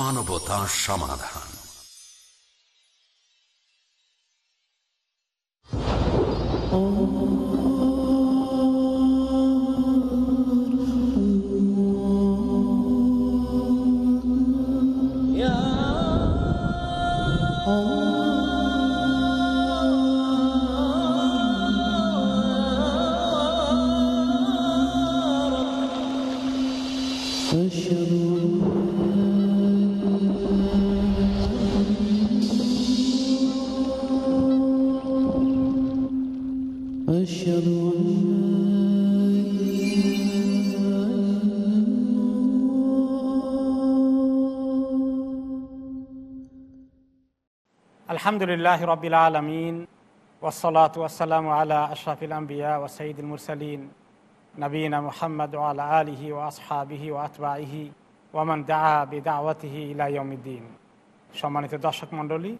মানবতা সমাধান। Oh আলহামদুলিল্লাহ রবিল আলমিন ওসলাত ওয়াসালাম আলা আশরাফিল আম্বিয়া ও সঈদুল মুরসালিন নবীনা মোহাম্মদ আলা আলিহি ও আসহাবিহি ও আতবাহি ওয়ামান দা বিদাওয়াতিহি ইলাইয়মিদ্দিন সম্মানিত দর্শক মণ্ডলী,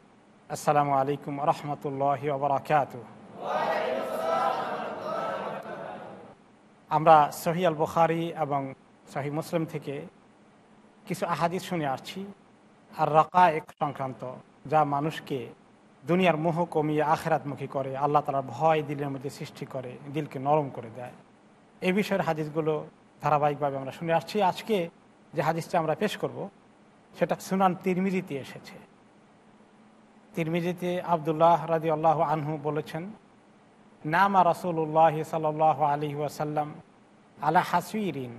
আসসালামু আলাইকুম রহমতুল্লাহ ওবরাকাত আমরা সহি আল বুখারি এবং সহি মুসলিম থেকে কিছু আহাদিস শুনে আসছি, আর রকায়েক সংক্রান্ত যা মানুষকে দুনিয়ার মোহ কমিয়ে আখেরাতমুখী করে, আল্লাহ তালার ভয় দিলের মধ্যে সৃষ্টি করে, দিলকে নরম করে দেয়। এই বিষয়ের হাদিসগুলো ধারাবাহিকভাবে আমরা শুনে আসছি। আজকে যে হাদিসটা আমরা পেশ করব, সেটা সুনান তিরমিজিতে এসেছে। তিরমিজিতে আবদুল্লাহ রাজি আল্লাহ আনহু বলেছেন, নামা রসুল্লাহ সাল আলী ওয়াসাল্লাম আলা হাসুইরিন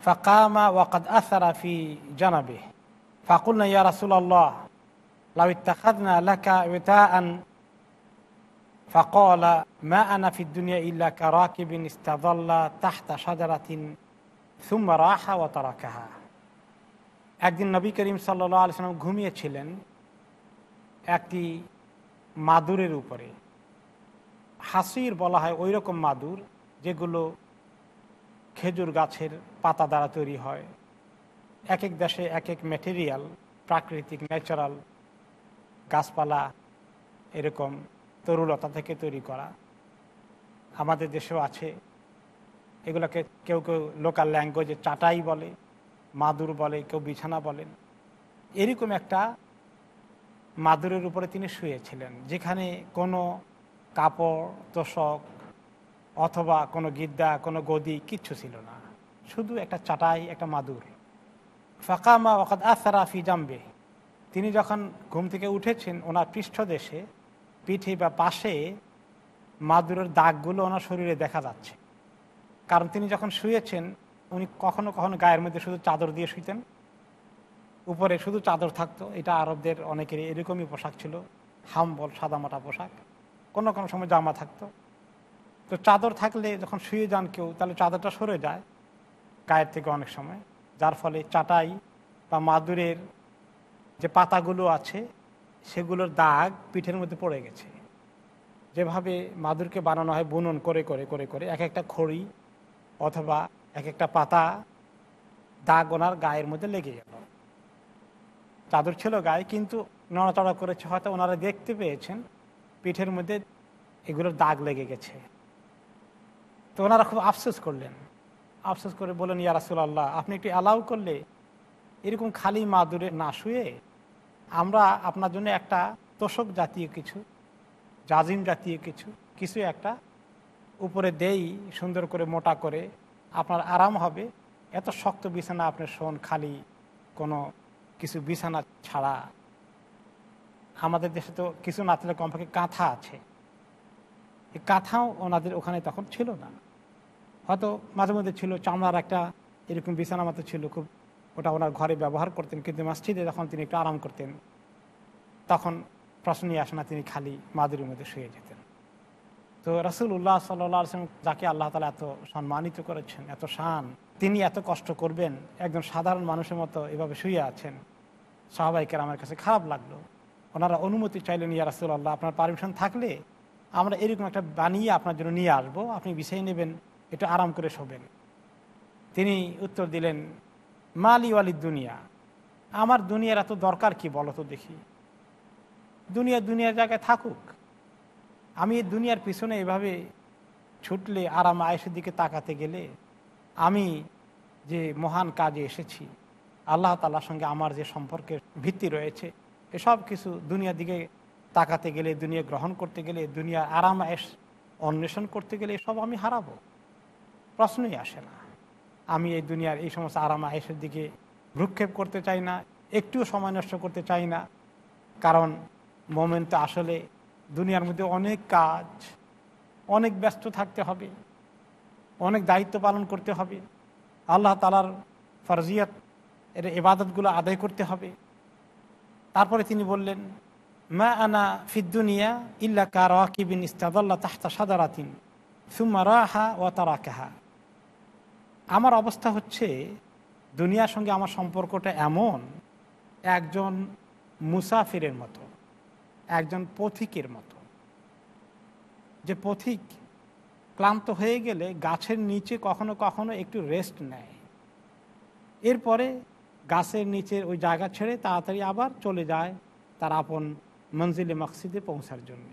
ফাকামা ওয়াকাদ আসারা ফি জানাবে ফাকুলনা ইয়া রাসুল আল্লাহ লাউ ইত্তাখাদনা লাকা ওয়াতাআন فقال ما أنا في الدنيا إلا كراكب استظل تحت شجرة ثم راح وتركها একদিন নবী করিম সাল্লাহ আলসালাম ঘুমিয়েছিলেন একটি মাদুরের উপরে হাসির বলা হয় ওই রকম মাদুর যেগুলো খেজুর গাছের পাতা দ্বারা তৈরি হয় এক এক দেশে এক এক ম্যাটেরিয়াল প্রাকৃতিক ন্যাচারাল গাছপালা এরকম তরুলতা থেকে তৈরি করা। আমাদের দেশেও আছে। এগুলোকে কেউ কেউ লোকাল ল্যাঙ্গুয়েজে চাটাই বলে, মাদুর বলে, কেউ বিছানা বলেন। এরকম একটা মাদুরের উপরে তিনি শুয়েছিলেন, যেখানে কোনো কাপড়, তোষক অথবা কোনো গিদ্দা, কোনো গদি কিচ্ছু ছিল না। শুধু একটা চাটাই, একটা মাদুর। ফাঁকামা ওকাদ আসারা ফি জাম্বে তিনি যখন ঘুম থেকে উঠেছেন, ওনার পৃষ্ঠদেশে, পিঠে বা পাশে মাদুরের দাগগুলো ওনার শরীরে দেখা যাচ্ছে। কারণ তিনি যখন শুয়েছেন, উনি কখনো কখনো গায়ের মধ্যে শুধু চাদর দিয়ে শুইতেন। উপরে শুধু চাদর থাকতো, এটা আরবদের অনেকেরই এরকমই পোশাক ছিল, হাম্বল, সাদামাটা পোশাক, কোনো কোনো সময় জামা থাকতো। তো চাদর থাকলে যখন শুয়ে যান কেউ, তাহলে চাদরটা সরে যায় গায়ের থেকে অনেক সময়। যার ফলে চাটাই বা মাদুরের যে পাতাগুলো আছে, সেগুলোর দাগ পিঠের মধ্যে পড়ে গেছে। যেভাবে মাদুরকে বানানো হয় বুনন করে করে করে করে, এক একটা খড়ি অথবা এক একটা পাতা দাগ ওনার গায়ের মধ্যে লেগে গেল। চাদর ছিল গায়ে, কিন্তু নড়াচড়া করেছে, হয়তো ওনারা দেখতে পেয়েছেন, পিঠের মধ্যে এগুলোর দাগ লেগে গেছে। তো ওনারা খুব আফসোস করলেন। আফসোস করে বলেন ইয়া আল্লাহ আপনি একটু অ্যালাউ করলে এরকম খালি মাদুরে না শুয়ে আমরা আপনার জন্য একটা তোষক জাতীয় কিছু, জাজিম জাতীয় কিছু কিছু একটা উপরে দেই, সুন্দর করে মোটা করে, আপনার আরাম হবে। এত শক্ত বিছানা আপনি শোন, খালি কোনো কিছু বিছানা ছাড়া। আমাদের দেশে তো কিছু না থাকলে কমপক্ষে কাঁথা আছে। এই কাঁথাও ওনাদের ওখানে তখন ছিল না। হয়তো মাঝে মধ্যে ছিল, চামড়ার একটা এরকম বিছানা মতো ছিল, খুব ওটা ওনার ঘরে ব্যবহার করতেন, কিন্তু মসজিদে যখন তিনি একটু আরাম করতেন, তখন প্রশ্ন নিয়ে আসে না, তিনি খালি মাদুরের মধ্যে শুয়ে যেতেন। তো রসুল উল্লাহ সাল্লাম যাকে আল্লাহ তালা এত সম্মানিত করেছেন, এত শান, তিনি এত কষ্ট করবেন, একজন সাধারণ মানুষের মতো এভাবে শুয়ে আছেন সাহবাইকের আমার কাছে খারাপ লাগল। ওনারা অনুমতি চাইলেন, ইয়া রাসুল আল্লাহ আপনার পারমিশন থাকলে আমরা এরকম একটা বানিয়ে আপনার জন্য নিয়ে আসব, আপনি বিষয় নেবেন, একটু আরাম করে শোবেন। তিনি উত্তর দিলেন মালি ওয়ালি দুনিয়া। আমার দুনিয়ার এত দরকার কি বলো তো দেখি। দুনিয়া দুনিয়ার জায়গায় থাকুক। আমি এই দুনিয়ার পিছনে এভাবে ছুটলে, আরাম আয়েসের দিকে তাকাতে গেলে আমি যে মহান কাজে এসেছি, আল্লাহ তালার সঙ্গে আমার যে সম্পর্কের ভিত্তি রয়েছে, এসব কিছু দুনিয়ার দিকে তাকাতে গেলে, দুনিয়া গ্রহণ করতে গেলে, দুনিয়ার আরাম এস অন্বেষণ করতে গেলে এসব আমি হারাবো। প্রশ্নই আসে না। আমি এই দুনিয়ার এই সমস্ত আরাম আয়েসের দিকে ভ্রুক্ষেপ করতে চাই না, একটুও সময় নষ্ট করতে চাই না। কারণ মোমেন্ট তো আসলে দুনিয়ার মধ্যে অনেক কাজ, অনেক ব্যস্ত থাকতে হবে, অনেক দায়িত্ব পালন করতে হবে। আল্লাহ তালার ফরজিয়াত, এর এবাদতগুলো আদায় করতে হবে। তারপরে তিনি বললেন, মা আনা ফিদ্দুনিয়া ইল্লা কার ইস্তাদাল্লা তাহতা সাদারাতিন, সুম্মা রাহা ও তারাকাহা। আমার অবস্থা হচ্ছে, দুনিয়ার সঙ্গে আমার সম্পর্কটা এমন, একজন মুসাফিরের মতো, একজন পথিকের মতো। যে পথিক ক্লান্ত হয়ে গেলে গাছের নিচে কখনো কখনো একটু রেস্ট নেয়। এরপরে গাছের নিচের ওই জায়গা ছেড়ে তাড়াতাড়ি আবার চলে যায় তার আপন মঞ্জিলে মকসিদে পৌঁছার জন্য।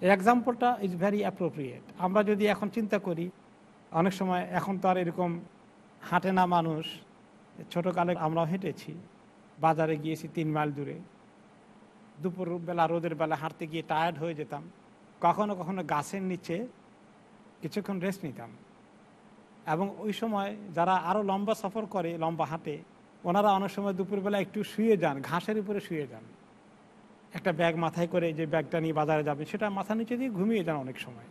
এক্সাম্পলটা ইজ ভেরি অ্যাপ্রোপ্রিয়েট আমরা যদি এখন চিন্তা করি অনেক সময় এখন তো আর এরকম হাঁটে না মানুষ। ছোটোকালে আমরাও হেঁটেছি। বাজারে গিয়েছি তিন মাইল দূরে। দুপুর বেলা, রোদের বেলা হাঁটতে গিয়ে টায়ার্ড হয়ে যেতাম। কখনো কখনো গাছের নিচে কিছুক্ষণ রেস্ট নিতাম। এবং ওই সময় যারা আরও লম্বা সফর করে, লম্বা হাঁটে, ওনারা অনেক সময় দুপুরবেলা একটু শুয়ে যান, ঘাসের উপরে শুয়ে যান। একটা ব্যাগ মাথায় করে যে ব্যাগটা নিয়ে বাজারে যাবে সেটা মাথার নিচে দিয়ে ঘুমিয়ে যান অনেক সময়।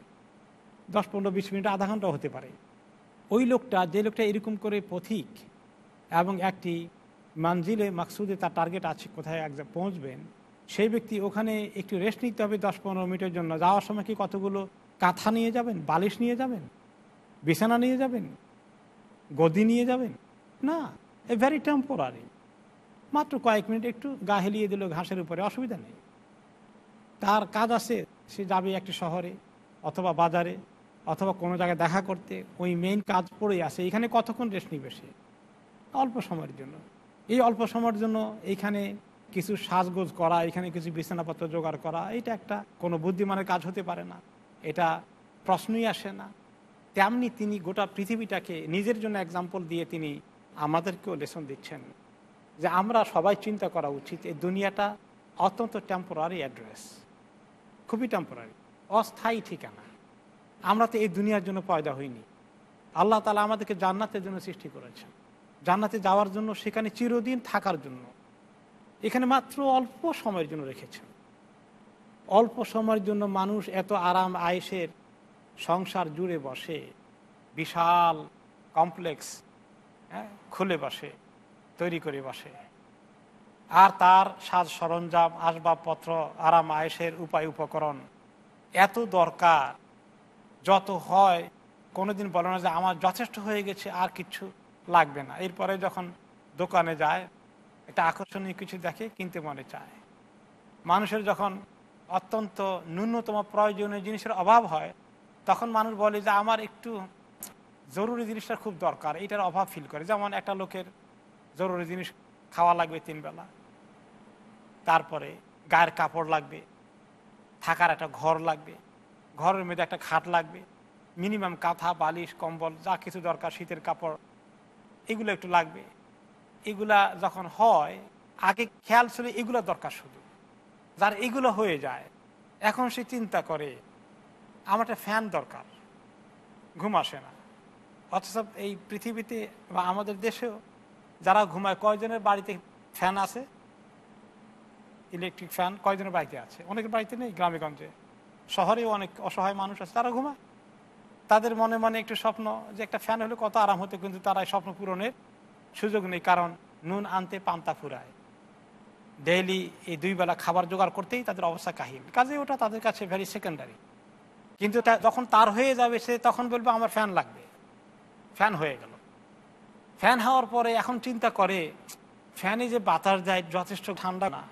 দশ পনেরো বিশ মিনিট, আধা ঘণ্টা হতে পারে। ওই লোকটা, যে লোকটা এরকম করে পথিক এবং একটি মানজিলে, মাকসুদে তার টার্গেট আছে, কোথায় এক পৌঁছবেন, সেই ব্যক্তি ওখানে একটু রেস্ট নিতে হবে দশ পনেরো মিনিটের জন্য। যাওয়ার সময় কি কতগুলো কাঁথা নিয়ে যাবেন? বালিশ নিয়ে যাবেন? বিছানা নিয়ে যাবেন? গদি নিয়ে যাবেন? না, এ ভেরি টেম্পোরারি মাত্র কয়েক মিনিট একটু গা হেলিয়ে দিল ঘাসের উপরে, অসুবিধা নেই। তার কাজ আছে, সে যাবে একটি শহরে অথবা বাজারে। অথবা কোনো জায়গায় দেখা করতে ওই মেইন কাজ পড়েই আছে এখানে কতক্ষণ রেস্ট নিবে সে? অল্প সময়ের জন্য। এই অল্প সময়ের জন্য এইখানে কিছু সাজগোজ করা, এখানে কিছু বিছানাপত্র জোগাড় করা, এটা একটা কোনো বুদ্ধিমানের কাজ হতে পারে না। এটা প্রশ্নই আসে না। তেমনি তিনি গোটা পৃথিবীটাকে নিজের জন্য এক্সাম্পল দিয়ে তিনি আমাদেরকেও লেসন দিচ্ছেন যে আমরা সবাই চিন্তা করা উচিত, এই দুনিয়াটা অত্যন্ত টেম্পোরারি অ্যাড্রেস খুবই টেম্পোরারি অস্থায়ী ঠিকানা। আমরা তো এই দুনিয়ার জন্য পয়দা হইনি। আল্লাহ তালা আমাদেরকে জান্নাতের জন্য সৃষ্টি করেছেন। জান্নাতে যাওয়ার জন্য, সেখানে চিরদিন থাকার জন্য। এখানে মাত্র অল্প সময়ের জন্য রেখেছেন। অল্প সময়ের জন্য মানুষ এত আরাম, আয়েসের সংসার জুড়ে বসে, বিশাল কমপ্লেক্স হ্যাঁ খুলে বসে, তৈরি করে বসে। আর তার সাজ সরঞ্জাম, আসবাবপত্র, আরাম, আয়েসের উপায়, উপকরণ এত দরকার। যত হয়, কোনোদিন বলো না যে আমার যথেষ্ট হয়ে গেছে, আর কিছু লাগবে না। এরপরে যখন দোকানে যায়, একটা আকর্ষণীয় কিছু দেখে, কিনতে মনে চায়। মানুষের যখন অত্যন্ত ন্যূনতম প্রয়োজনীয় জিনিসের অভাব হয়, তখন মানুষ বলে যে আমার একটু জরুরি জিনিসটা খুব দরকার, এটার অভাব ফিল করে। যেমন একটা লোকের জরুরি জিনিস খাওয়া লাগবে তিনবেলা তারপরে গায়ের কাপড় লাগবে, থাকার একটা ঘর লাগবে ঘরের মধ্যে একটা খাট লাগবে মিনিমাম কাঁথা, বালিশ, কম্বল, যা কিছু দরকার, শীতের কাপড়, এগুলো একটু লাগবে। এগুলা যখন হয়, আগে খেয়াল ছিল এগুলো দরকার শুধু। যার এগুলো হয়ে যায়, এখন সে চিন্তা করে, আমার ফ্যান দরকার, ঘুম আসে না। অথচ এই পৃথিবীতে বা আমাদের দেশেও যারা ঘুমায়, কয়জনের বাড়িতে ফ্যান আছে? ইলেকট্রিক ফ্যান কয়জনের বাড়িতে আছে? অনেকের বাড়িতে নেই, গ্রামে, গঞ্জে। শহরেও অনেক অসহায় মানুষ আছে, তারা ঘুমায়। তাদের মনে মনে একটু স্বপ্ন যে একটা ফ্যান হলে কত আরাম হতো, কিন্তু তারা স্বপ্ন পূরণের সুযোগ নেই, কারণ নুন আনতে পান্তা ফুরায়। ডেইলি এই দুই বেলা খাবার জোগাড় করতেই তাদের অবস্থা কাহিল। কাজে ওটা তাদের কাছে ভেরি সেকেন্ডারি কিন্তু যখন তার হয়ে যাবে, সে তখন বলবে, আমার ফ্যান লাগবে। ফ্যান হয়ে গেল। ফ্যান হওয়ার পরে এখন চিন্তা করে, ফ্যানে যে বাতাস যায় যথেষ্ট ঠান্ডা না।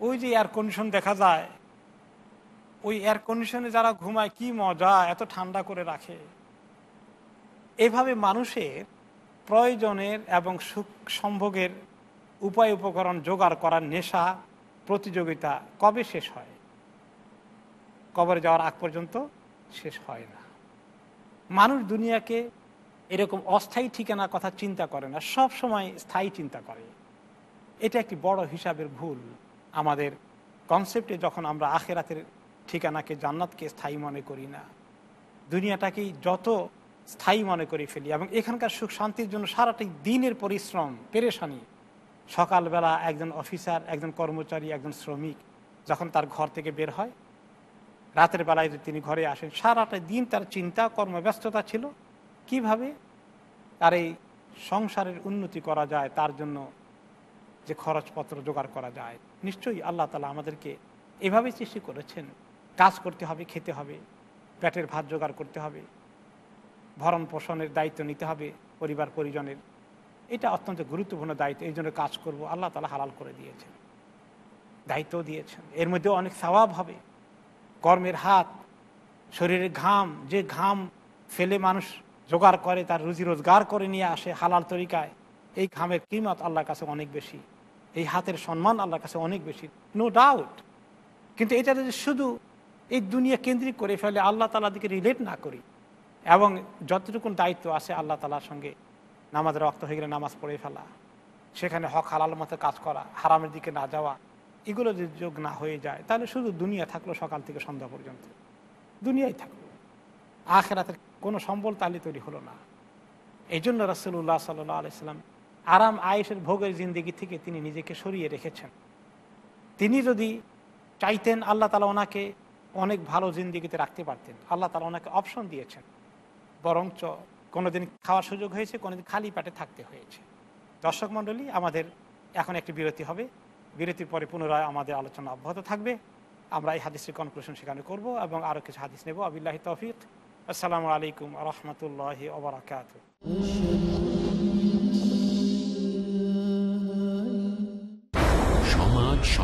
ওই যে এয়ার কন্ডিশন দেখা যায় ওই এয়ার কন্ডিশনে যারা ঘুমায়, কি মজা, এত ঠান্ডা করে রাখে। এভাবে মানুষের প্রয়োজনের এবং সুখ সম্ভোগের উপায় উপকরণ জোগাড় করার নেশা প্রতিযোগিতা কবে শেষ হয়? কবরে যাওয়ার আগ পর্যন্ত শেষ হয় না। মানুষ দুনিয়াকে এরকম অস্থায়ী ঠিকানার কথা চিন্তা করে না, সব সময় স্থায়ী চিন্তা করে। এটা একটি বড় হিসাবের ভুল আমাদের কনসেপ্টে যখন আমরা আখেরাতের ঠিকানাকে জান্নাতকে স্থায়ী মনে করি না। দুনিয়াটাকেই যত স্থায়ী মনে করে ফেলি এবং এখানকার সুখ শান্তির জন্য সারাটাই দিনের পরিশ্রম, পেরেশানি। সকালবেলা একজন অফিসার, একজন কর্মচারী, একজন শ্রমিক যখন তার ঘর থেকে বের হয়, রাতের বেলায় যদি তিনি ঘরে আসেন, সারাটা দিন তার চিন্তা, কর্মব্যস্ততা ছিল। কীভাবে? তার এই সংসারের উন্নতি করা যায়, তার জন্য যে খরচপত্র জোগাড় করা যায়, নিশ্চয়ই আল্লাহ তালা আমাদেরকে এভাবেই সৃষ্টি করেছেন। কাজ করতে হবে, খেতে হবে, পেটের ভাত জোগাড় করতে হবে, ভরণ পোষণের দায়িত্ব নিতে হবে পরিবার, পরিজনের। এটা অত্যন্ত গুরুত্বপূর্ণ দায়িত্ব, এই জন্য কাজ করব। আল্লাহ তালা হালাল করে দিয়েছেন দায়িত্ব দিয়েছেন। এর মধ্যেও অনেক স্বভাব হবে। কর্মের হাত, শরীরের ঘাম, যে ঘাম ফেলে মানুষ জোগাড় করে, তার রুজি রোজগার করে নিয়ে আসে হালাল তরিকায়, এই ঘামের কিমত আল্লাহর কাছে অনেক বেশি, এই হাতের সম্মান আল্লাহর কাছে অনেক বেশি নো ডাউট কিন্তু এটা যদি শুধু এই দুনিয়া কেন্দ্রিক করে ফেলে আল্লাহ তালা দিকে রিলেট না করি। এবং যতটুকুন দায়িত্ব আছে আল্লাহ তালার সঙ্গে নামাজের রক্ত হয়ে গেলে নামাজ পড়ে ফেলা, সেখানে হক হালাল মতো কাজ করা, হারামের দিকে না যাওয়া, এগুলো যদি যোগ না হয়ে যায়, তাহলে শুধু দুনিয়া থাকল সকাল থেকে সন্ধ্যা পর্যন্ত। দুনিয়াই থাকল। আখেরাতের কোনো সম্বল তালি তৈরি হলো না। এই জন্য রসুল্লাহ সাল্লাহ আরাম আয়েসের ভোগের জিন্দিগি থেকে তিনি নিজেকে সরিয়ে রেখেছেন। তিনি যদি চাইতেন আল্লাহ তালা ওনাকে অনেক ভালো জিন্দিগিতে রাখতে পারতেন। আল্লাহ তালা ওনাকে অপশন দিয়েছেন। বরঞ্চ কোনোদিন খাওয়ার সুযোগ হয়েছে, কোনোদিন খালি পেটে থাকতে হয়েছে। দর্শক মণ্ডলী, আমাদের এখন একটি বিরতি হবে। বিরতির পরে পুনরায় আমাদের আলোচনা অব্যাহত থাকবে। আমরা এই হাদিসের কনক্লুশন সেখানে করব এবং আরও কিছু হাদিস নেব। আবিল্লাহি তৌফিক। আসসালামু আলাইকুম রহমতুল্লাহ ওবরাকাত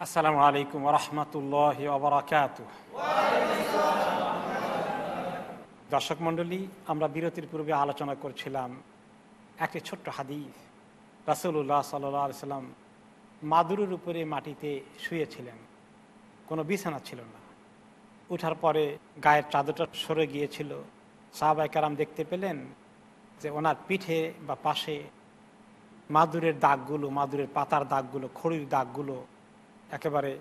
আসসালামু আলাইকুম রহমতুল্লাহ দর্শক মণ্ডলী, আমরা বিরতির পূর্বে আলোচনা করছিলাম একটি ছোট্ট হাদিস। রাসুল্লাহ সাল্লাহ সাল্লাম মাদুরের উপরে মাটিতে শুয়েছিলেন। কোনো বিছানা ছিল না। উঠার পরে গায়ের চাদরটা সরে গিয়েছিল। সাহাবাই কারাম দেখতে পেলেন যে ওনার পিঠে বা পাশে মাদুরের দাগগুলো, মাদুরের পাতার দাগগুলো, খড়ির দাগগুলো একেবারে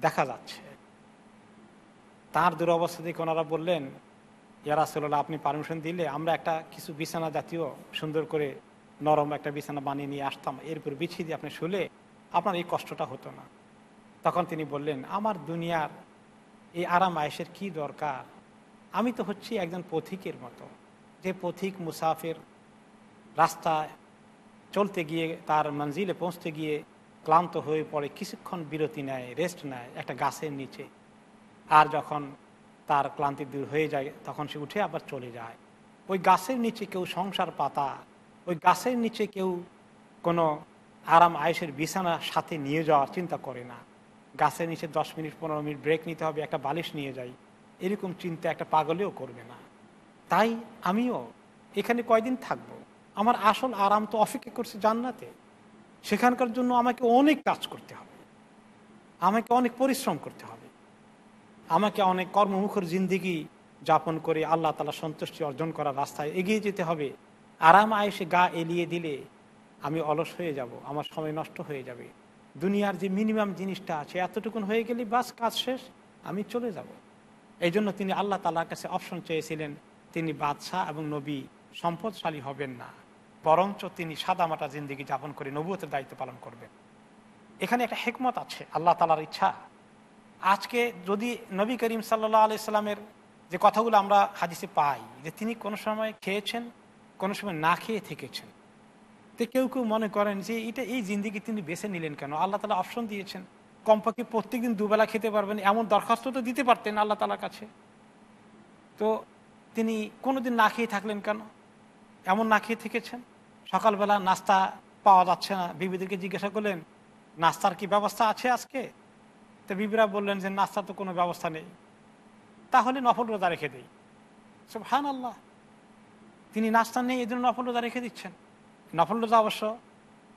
দেখা যাচ্ছে। তার দুরবস্থা থেকে ওনারা বললেন ইয়ারাসল্লাহ আপনি পারমিশন দিলে আমরা একটা কিছু বিছানা জাতীয় সুন্দর করে নরম একটা বিছানা বানিয়ে নিয়ে আসতাম। এরপর বিছিয়ে দিয়ে আপনি শুলে আপনার এই কষ্টটা হতো না। তখন তিনি বললেন, আমার দুনিয়ার এই আরাম আয়েসের কি দরকার? আমি তো হচ্ছি একজন পথিকের মতো। যে পথিক মুসাফির রাস্তায় চলতে গিয়ে, তার মঞ্জিলে পৌঁছতে গিয়ে ক্লান্ত হয়ে পড়ে, কিছুক্ষণ বিরতি নেয় রেস্ট নেয় একটা গাছের নিচে। আর যখন তার ক্লান্তি দূর হয়ে যায়, তখন সে উঠে আবার চলে যায়। ওই গাছের নিচে কেউ সংসার পাতা, ওই গাছের নিচে কেউ কোনো আরাম আয়েসের বিছানা সাথে নিয়ে যাওয়ার চিন্তা করে না। গাছের নিচে দশ মিনিট, পনেরো মিনিট ব্রেক নিতে হবে, একটা বালিশ নিয়ে যাই। এরকম চিন্তা একটা পাগলেও করবে না। তাই আমিও এখানে কয়দিন থাকব? আমার আসল আরাম তো অপেক্ষা করছে জান্নাতে। সেখানকার জন্য আমাকে অনেক কাজ করতে হবে। আমাকে অনেক পরিশ্রম করতে হবে। আমাকে অনেক কর্মমুখর জিন্দিগি যাপন করে আল্লাহ তালা সন্তুষ্টি অর্জন করার রাস্তায় এগিয়ে যেতে হবে। আরাম আয়েসে গা এলিয়ে দিলে আমি অলস হয়ে যাব, আমার সময় নষ্ট হয়ে যাবে। দুনিয়ার যে মিনিমাম জিনিসটা আছে, এতটুকুন হয়ে গেলে বাস কাজ শেষ, আমি চলে যাব। এই জন্য তিনি আল্লাহ তালার কাছে অপশন চেয়েছিলেন তিনি বাদশাহ এবং নবী সম্পদশালী হবেন না, বরঞ্চ তিনি সাদামাটা জিন্দিগি যাপন করে নবুয়তের দায়িত্ব পালন করবেন। এখানে একটা হেকমত আছে, আল্লাহ তালার ইচ্ছা। আজকে যদি নবী করিম সাল্লাহ আলাইস্লামের যে কথাগুলো আমরা হাদিসে পাই, যে তিনি কোনো সময় খেয়েছেন, কোনো সময় না খেয়ে থেকেছেন, তো কেউ কেউ মনে করেন যে এটা এই জিন্দিগি তিনি বেছে নিলেন কেন? আল্লাহ তালা অপশন দিয়েছেন, কমপক্ষে প্রত্যেকদিন দুবেলা খেতে পারবেন, এমন দরখাস্ত তো দিতে পারতেন আল্লাহ তালার কাছে। তো তিনি কোনোদিন না খেয়ে থাকলেন কেন? এমন না খেয়ে থেকেছেন? সকালবেলা নাস্তা পাওয়া যাচ্ছে না। বিবিদেরকে জিজ্ঞাসা করলেন, নাস্তার কি ব্যবস্থা আছে আজকে? তো বিবিরা বললেন যে, নাস্তার তো কোনো ব্যবস্থা নেই। তাহলে নফল রোজা রেখে দিই। সব হান আল্লাহ তিনি নাস্তা নেই জন্য নফল রোজা রেখে দিচ্ছেন। নফল রোজা অবশ্য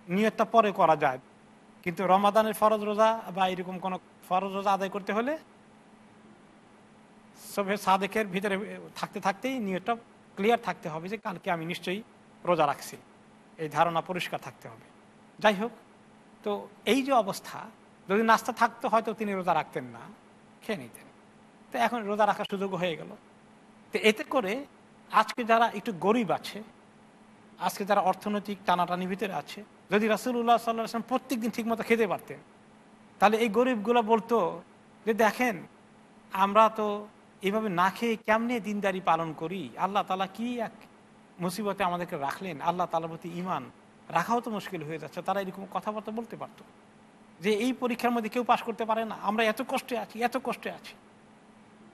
নিয়তটা পরে করা যায়। কিন্তু রমাদানের ফরজ রোজা বা এরকম কোনো ফরজ রোজা আদায় করতে হলে সবে সাদেকের ভিতরে থাকতে থাকতেই নিয়তটা ক্লিয়ার থাকতে হবে যে কালকে আমি নিশ্চয়ই রোজা রাখছি। এই ধারণা পরিষ্কার থাকতে হবে। যাই হোক, তো এই যে অবস্থা, যদি নাস্তা থাকতো হয়তো তিনি রোজা রাখতেন না, খেয়ে নিতেন। তো এখন রোজা রাখার সুযোগ হয়ে গেল। তো এতে করে আজকে যারা একটু গরিব আছে, আজকে যারা অর্থনৈতিক টানাটানি ভিতরে আছে, যদি রাসুল্লাহ সাল্লাহ আসলাম প্রত্যেক দিন ঠিকমতো খেতে পারতেন, তাহলে এই গরিবগুলো বলতো যে, দেখেন, আমরা তো এভাবে না খেয়ে কেমনে দিনদারি পালন করি? আল্লাহ তালা কি এক মুসিবতে আমাদেরকে রাখলেন? আল্লাহ তালার প্রতি ইমান রাখাও তো মুশকিল হয়ে যাচ্ছে। তারা এরকম কথাবার্তা বলতে পারতো। যে এই পরীক্ষার মধ্যে কেউ পাশ করতে পারে না। আমরা এত কষ্টে আছি, এত কষ্টে আছি।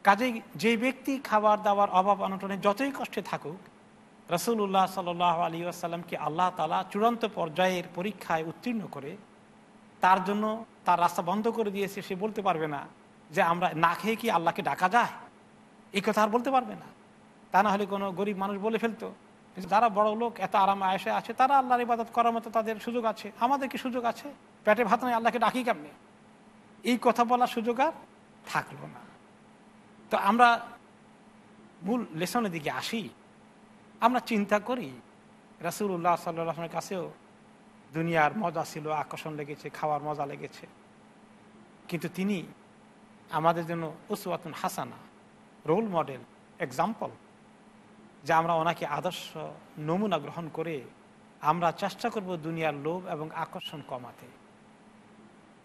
কাজেই যে ব্যক্তি খাবার দাবার অভাব অনটনে যতই কষ্টে থাকুক রসুল্লাহ সাল আলী আসাল্লামকে আল্লাহ তালা চূড়ান্ত পর্যায়ের পরীক্ষায় উত্তীর্ণ করে, তার জন্য তার রাস্তা বন্ধ করে দিয়েছে। সে বলতে পারবে না যে আমরা না খেয়ে কি আল্লাহকে ডাকা যায়? এই কথা আর বলতে পারবে না। তা না হলে কোনো গরিব মানুষ বলে ফেলতো যারা বড় লোক এত আরাম আয়সে আছে, তারা আল্লাহর ইবাদত করার মতো তাদের সুযোগ আছে। আমাদের কি সুযোগ আছে? পেটে ভাত নয় আল্লাহকে ডাকি কেমনে? এই কথা বলার সুযোগ আর থাকল না। তো আমরা মূল লেসনের দিকে আসি। আমরা চিন্তা করি রাসুল্লাহ সাল্লামের কাছেও দুনিয়ার মজা ছিল, আকর্ষণ লেগেছে, খাওয়ার মজা লেগেছে। কিন্তু তিনি আমাদের জন্য উসওয়াতুন হাসানা রোল মডেল এক্সাম্পল যে আমরা ওনাকে আদর্শ নমুনা গ্রহণ করে আমরা চেষ্টা করব দুনিয়ার লোভ এবং আকর্ষণ কমাতে।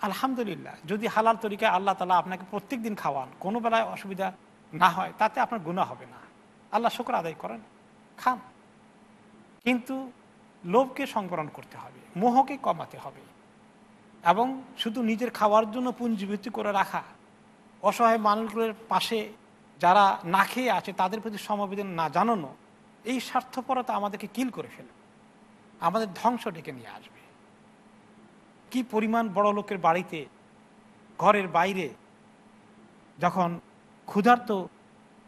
আলহামদুলিল্লাহ, যদি হালাল তরিকায় আল্লাহ তালা আপনাকে প্রত্যেক দিন খাওয়ান, কোনো বেলায় অসুবিধা না হয়, তাতে আপনার গুণা হবে না। আল্লাহ শুক্র আদায় করেন, খান। কিন্তু লোভকে সংবরণ করতে হবে, মোহকে কমাতে হবে এবং শুধু নিজের খাওয়ার জন্য পুঞ্জীবৃত্তি করে রাখা, অসহায় মানুষগুলোর পাশে যারা না খেয়ে আছে, তাদের প্রতি সমবেদন না জানানো, এই স্বার্থপরতা আমাদেরকে কিল করে ফেলে। আমাদের ধ্বংস ডেকে নিয়ে আসবে। কি পরিমাণ বড় লোকের বাড়িতে, ঘরের বাইরে যখন ক্ষুধার্ত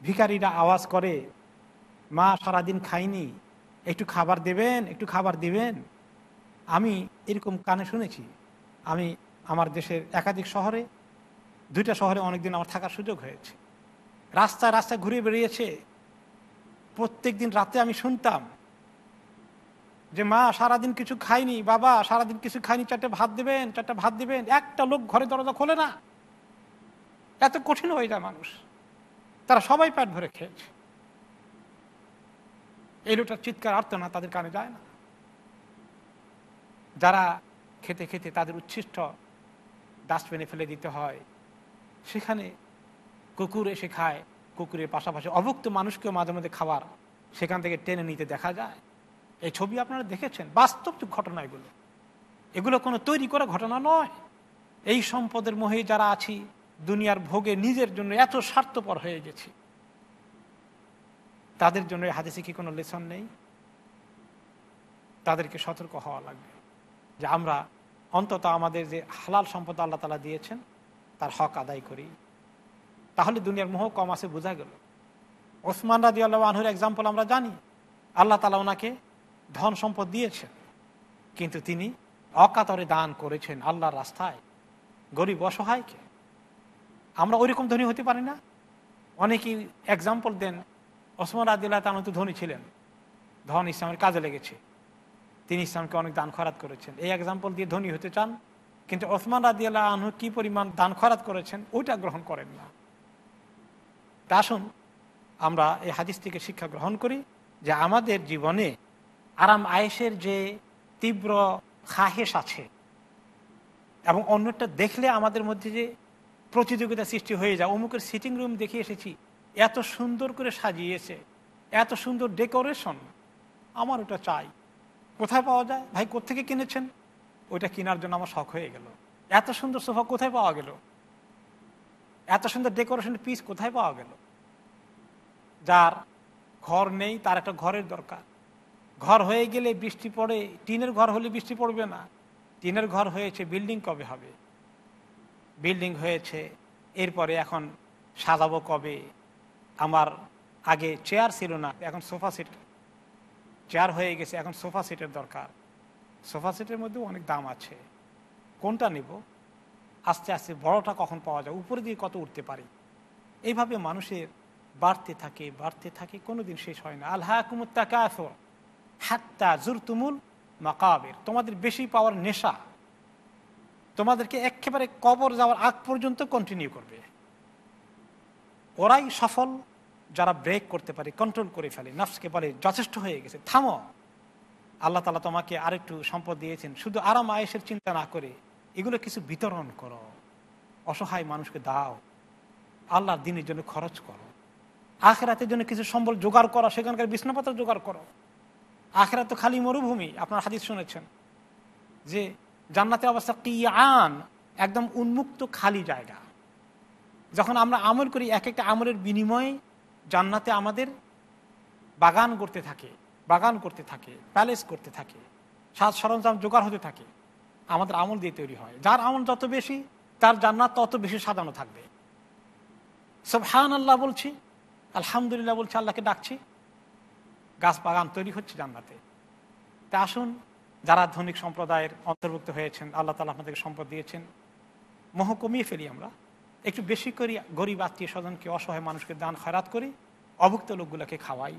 ভিকারীরা আওয়াজ করে, মা, সারাদিন খাইনি, একটু খাবার দেবেন, একটু খাবার দিবেন? আমি এরকম কানে শুনেছি। আমি আমার দেশের একাধিক শহরে, দুইটা শহরে অনেকদিন আমার থাকার সুযোগ হয়েছে। রাস্তায় রাস্তায় ঘুরে বেরিয়েছে প্রত্যেক দিন রাতে আমি শুনতাম যে, মা, সারাদিন কিছু খাইনি, বাবা, সারাদিন কিছু খাইনি, চারটে ভাত দেবেন, চারটে ভাত দেবেন, একটা লোক ঘরে দরজা খোলে না। এত কঠিন হয়ে যায় মানুষ। তারা সবাই পেট ভরে খেয়েছে। এই লোকটার চিৎকার আর্ত না, তাদের কানে যায় না। যারা খেতে খেতে তাদের উচ্ছিষ্ট ডাস্টবিনে ফেলে দিতে হয়, সেখানে কুকুর এসে খায়, কুকুরের পাশাপাশি অভুক্ত মানুষকেও মাঝে মাঝে খাবার সেখান থেকে টেনে নিতে দেখা যায়। এই ছবি আপনারা দেখেছেন? বাস্তব ঘটনা এগুলো। এগুলো কোনো তৈরি করা ঘটনা নয়। এই সম্পদের মোহে যারা আছি, দুনিয়ার ভোগে নিজের জন্য এত স্বার্থপর হয়ে গেছি। তাদের জন্য হাদিসে কি কোনো লেসন নেই? তাদেরকে সতর্ক হওয়া লাগবে। যে আমরা অন্তত আমাদের যে হালাল সম্পদ আল্লাহ তালা দিয়েছেন, তার হক আদায় করি। তাহলে দুনিয়ার মোহ কম আছে, বোঝা গেল। ওসমান রাজি আল্লাহ আনহুর এক্সাম্পল আমরা জানি। আল্লাহ তালা ওনাকে ধন সম্পদ দিয়েছেন, কিন্তু তিনি অকাতরে দান করেছেন আল্লাহর রাস্তায় গরিব অসহায়কে। আমরা ওইরকম ধনী হতে পারি না। অনেকেই এক্সাম্পল দেন, ওসমান রাদিল্লাহ তানু তো ধনী ছিলেন, ধন ইসলামের কাজে লেগেছে। তিনি ইসলামকে অনেক দান খরাত করেছেন। এই এক্সাম্পল দিয়ে ধনী হতে চান, কিন্তু ওসমান রাদিয়াল্লাহ আনহু কি পরিমাণ দান খরাত করেছেন, ওইটা গ্রহণ করেন না। তা আসুন, আমরা এই হাদিস থেকে শিক্ষা গ্রহণ করি যে আমাদের জীবনে আরাম আয়েসের যে তীব্র খাহেস আছে এবং অন্যটা দেখলে আমাদের মধ্যে যে প্রতিযোগিতা সৃষ্টি হয়ে যায়। অমুকের সিটিং রুম দেখে এসেছি, এত সুন্দর করে সাজিয়েছে, এত সুন্দর ডেকোরেশন আমার ওটা চাই। কোথায় পাওয়া যায়? ভাই কোথেকে কিনেছেন? ওইটা কেনার জন্য আমার শখ হয়ে গেল। এত সুন্দর সোফা কোথায় পাওয়া গেল? এত সুন্দর ডেকোরেশনের পিস কোথায় পাওয়া গেল? যার ঘর নেই, তার একটা ঘরের দরকার। ঘর হয়ে গেলে বৃষ্টি পড়ে, টিনের ঘর হলে বৃষ্টি পড়বে না। টিনের ঘর হয়েছে বিল্ডিং কবে হবে? বিল্ডিং হয়েছে, এরপরে এখন সাজাবো কবে? আমার আগে চেয়ার ছিল না, এখন সোফা সেট চেয়ার হয়ে গেছে, এখন সোফা সেটের দরকার। সোফা সেটের মধ্যেও অনেক দাম আছে। কোনটা নেব? আস্তে আস্তে বড়টা কখন পাওয়া যায়? উপরে দিয়ে কত উঠতে পারি? এইভাবে মানুষের বাড়তে থাকে বাড়তে থাকে, কোনোদিন শেষ হয় না। আল্লাহ কুমুত্তাকাফর হাত্তা জুরতুমুল মাকাবের। তোমাদের বেশি পাওয়ার নেশা তোমাদেরকে একেবারে কবর যাওয়ার আগ পর্যন্ত কন্টিনিউ করবে। ওরাই সফল, যারা ব্রেক করতে পারে কন্ট্রোল করে ফেলে, নফসকে বলে, যথেষ্ট হয়ে গেছে, থামো। আল্লাহ তালা তোমাকে আরেকটু সম্পদ দিয়েছেন। শুধু আরাম আয়েসের চিন্তা না করে এগুলো কিছু বিতরণ করো। অসহায় মানুষকে দাও। আল্লাহর দিনের জন্য খরচ করো। আখেরাতের জন্য কিছু সম্বল জোগাড় করো, সেখানকার বিষ্ণুপত্র জোগাড় করো। আখেরাত তো খালি মরুভূমি, আপনার হাদিস শুনেছেন। যে জান্নাতের অবস্থা কি আন একদম উন্মুক্ত খালি জায়গা। যখন আমরা আমল করি, এক একটা আমলের বিনিময়ে জান্নাতে আমাদের বাগান করতে থাকে, বাগান করতে থাকে, প্যালেস করতে থাকে, সাজ সরঞ্জাম জোগাড় হতে থাকে। আমাদের আমল দিয়ে তৈরি হয়। যার আমল যত বেশি, তার জান্নাত তত বেশি সাজানো থাকবে। সব হান আল্লাহ বলছি, আলহামদুলিল্লাহ বলছি, আল্লাহকে ডাকছি। গাছ বাগান তৈরি হচ্ছে জান্নাতে। তা আসুন, যারা ধনিক সম্প্রদায়ের অন্তর্ভুক্ত হয়েছেন, আল্লাহ তালা আপনাদেরকে সম্পদ দিয়েছেন মোহ কমিয়ে ফেলি আমরা। একটু বেশি করি, গরিব আত্মীয় স্বজনকে, অসহায় মানুষকে দান, খয়রাত করি, অভুক্ত লোকগুলোকে খাওয়াই,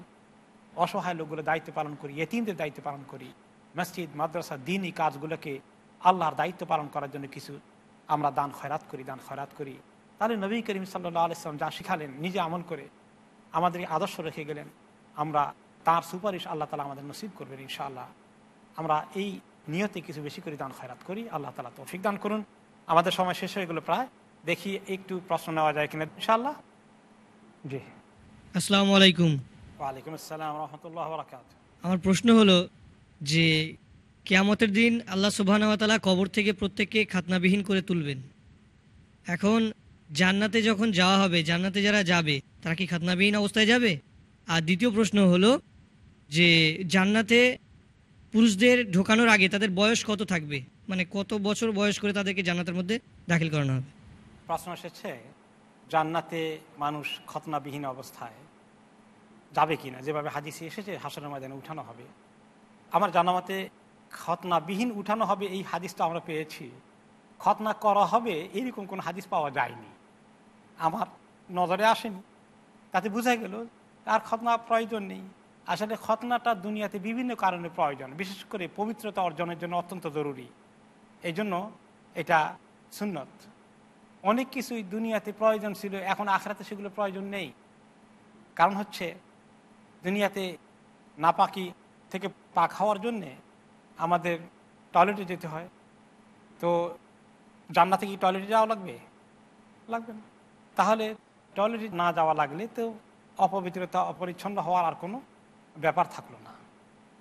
অসহায় লোকগুলো দায়িত্ব পালন করি এতিমদের দায়িত্ব পালন করি, মসজিদ, মাদ্রাসা, দিন এই কাজগুলোকে আল্লাহর দায়িত্ব পালন করার জন্য কিছু আমরা দান খয়রাত করি দান খয়রাত করি। তাহলে নবী করিম সাল্লাহ আলাইসলাম যা শিখালেন নিজে আমল করে আমাদের আদর্শ রেখে গেলেন। আমরা তার সুপারিশ আল্লাহ তালা আমাদের নসিব করবেন ইনশাআল্লাহ। আমরা এই নিয়তে কিছু বেশি করে দান খয়রাত করি। আল্লাহ তালা তৌফিক দান করুন। আমাদের সময় শেষ হয়ে গেলো প্রায়। দেখি একটু প্রশ্ন নেওয়া যায় কিনা ইনশাআল্লাহ। জি। আসসালামু আলাইকুম। ওয়ালাইকুম আসসালাম রহমতুল্লাহ বরাকাত আমার প্রশ্ন হলো যে কেয়ামতের দিন আল্লাহ সুবাহানতালা কবর থেকে প্রত্যেককে খাতনাবিহীন করে তুলবেন। এখন জান্নাতে যখন যাওয়া হবে, জান্নাতে যারা যাবে, তারা কি খাতনাবিহীন অবস্থায় যাবে? আর দ্বিতীয় প্রশ্ন হলো যে জান্নাতে পুরুষদের ঢোকানোর আগে তাদের বয়স কত থাকবে? মানে কত বছর বয়স করে তাদেরকে জান্নাতের মধ্যে দাখিল করানো হবে? প্রশ্ন এসেছে, জান্নাতে মানুষ খতনাবিহীন অবস্থায় যাবে কিনা? যেভাবে হাদিসে এসেছে হাসনের ময়দানে উঠানো হবে। আমার জানামাতে খতনাবিহীন উঠানো হবে এই হাদিসটা আমরা পেয়েছি। খতনা করা হবে এইরকম কোনো হাদিস পাওয়া যায়নি। আমার নজরে আসেনি। তাতে বোঝা গেল তার খতনা প্রয়োজন নেই। আসলে খতনাটা দুনিয়াতে বিভিন্ন কারণে প্রয়োজন, বিশেষ করে পবিত্রতা অর্জনের জন্য অত্যন্ত জরুরি। এই জন্য এটা সুন্নত। অনেক কিছুই দুনিয়াতে প্রয়োজন ছিল, এখন আখড়াতে সেগুলো প্রয়োজন নেই। কারণ হচ্ছে, দুনিয়াতে নাপাকি থেকে পাক হওয়ার জন্যে আমাদের টয়লেটে যেতে হয়। তো জান্নাতে কি টয়লেটে যাওয়া লাগবে? লাগবে না। তাহলে টয়লেটে না যাওয়া লাগলে তো অপবিত্রতা, অপরিচ্ছন্ন হওয়ার আর কোনো ব্যাপার থাকল না।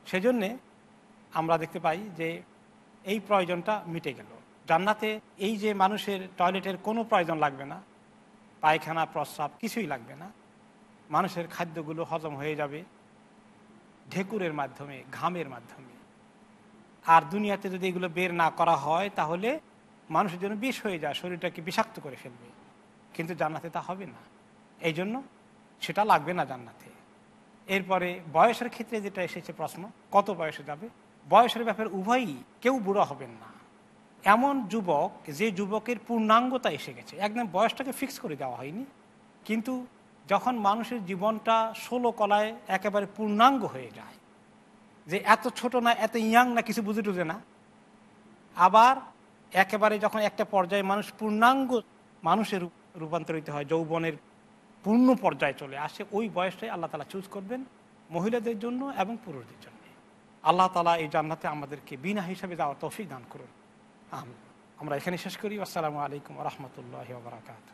সেজন্যে আমরা দেখতে পাই যে এই প্রয়োজনটা মিটে গেল। জান্নাতে এই যে মানুষের টয়লেটের কোনো প্রয়োজন লাগবে না, পায়খানা, প্রস্রাব কিছুই লাগবে না। মানুষের খাদ্যগুলো হজম হয়ে যাবে। ঢেকুরের মাধ্যমে, ঘামের মাধ্যমে আর দুনিয়াতে যদি এগুলো বের না করা হয়, তাহলে মানুষের জন্য বিষ হয়ে যায়, শরীরটাকে বিষাক্ত করে ফেলবে। কিন্তু জান্নাতে তা হবে না। এই জন্য সেটা লাগবে না জান্নাতে। এরপরে বয়সের ক্ষেত্রে যেটা এসেছে প্রশ্ন, কত বয়সে যাবে? বয়সের ব্যাপারে উভয়ই কেউ বুড়ো হবেন না। এমন যুবক, যে যুবকের পূর্ণাঙ্গতা এসে গেছে, একদম বয়সটাকে ফিক্স করে দেওয়া হয়নি, কিন্তু যখন মানুষের জীবনটা ষোলো কলায় একেবারে পূর্ণাঙ্গ হয়ে যায় যে এত ছোট না, এত ইয়াং না, কিছু বুঝে টুঝে না। আবার একেবারে যখন একটা পর্যায়ে মানুষ পূর্ণাঙ্গ মানুষের রূপান্তরিত হয়, যৌবনের পূর্ণ পর্যায়ে চলে আসে, ওই বয়সটাই আল্লাহ তালা চুজ করবেন মহিলাদের জন্য এবং পুরুষদের জন্য। আল্লাহ তালা এই জান্নাতে আমাদেরকে বিনা হিসাবে যাওয়ার তৌফিক দান করুন। আমরা এখানে শেষ করি। আসসালামু আলাইকুম রহমতুল্লাহ বারাকাত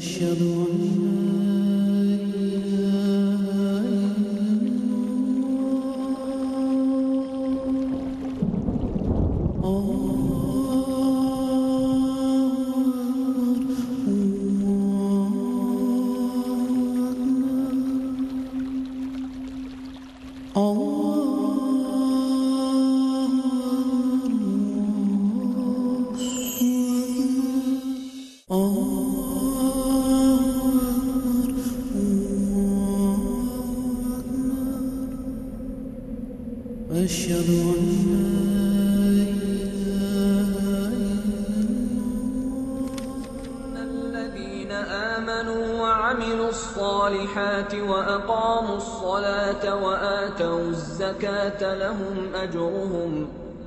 أشهد أن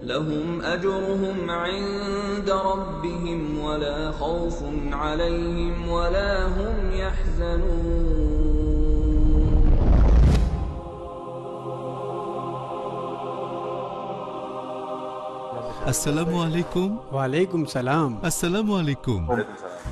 لهم أجرهم عند ربهم ولا خوف عليهم ولا هم يحزنون. السلام عليكم. وعليكم السلام. السلام عليكم.